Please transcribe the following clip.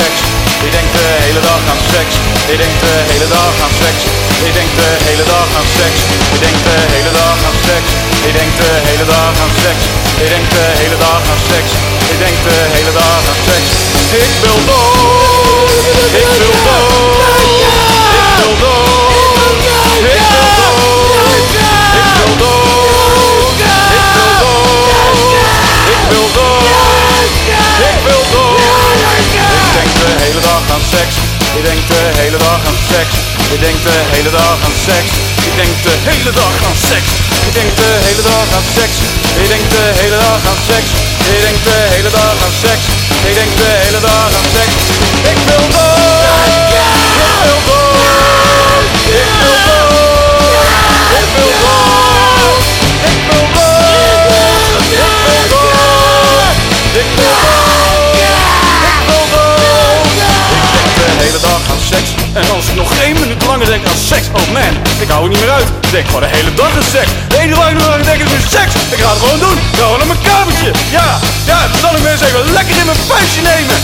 seks. Ik denk de hele dag aan seks. Ik denk de hele dag aan seks. Ik denk de hele dag aan seks. Ik denk de hele dag aan seks. Ik denk de hele dag aan seks. Ik denk de hele dag aan seks. Ik denk de hele dag aan seks. Ik wil dood. Ik denk de hele dag aan seks. Ik denk de hele dag aan seks. Ik denk de hele dag aan seks. Ik denk de hele dag aan seks. Ik denk de hele dag aan seks. Ik denk de hele dag aan seks. Ik wil dood. Ik wil dood. Ik wil dood. Ik wil dood. Ik wil dood. Ik wil dood. Ik wil dood. Ik wil. Ik denk de hele dag aan seks. En als ik nog één minuut langer denk aan seks, oh man, ik hou er niet meer uit. Ik denk gewoon de hele dag aan seks. De enige waar ik nog aan denk is nu seks. Ik ga het gewoon doen. Gewoon naar mijn kamertje. Ja, ja, dan zal ik me eens even lekker in mijn vuistje nemen.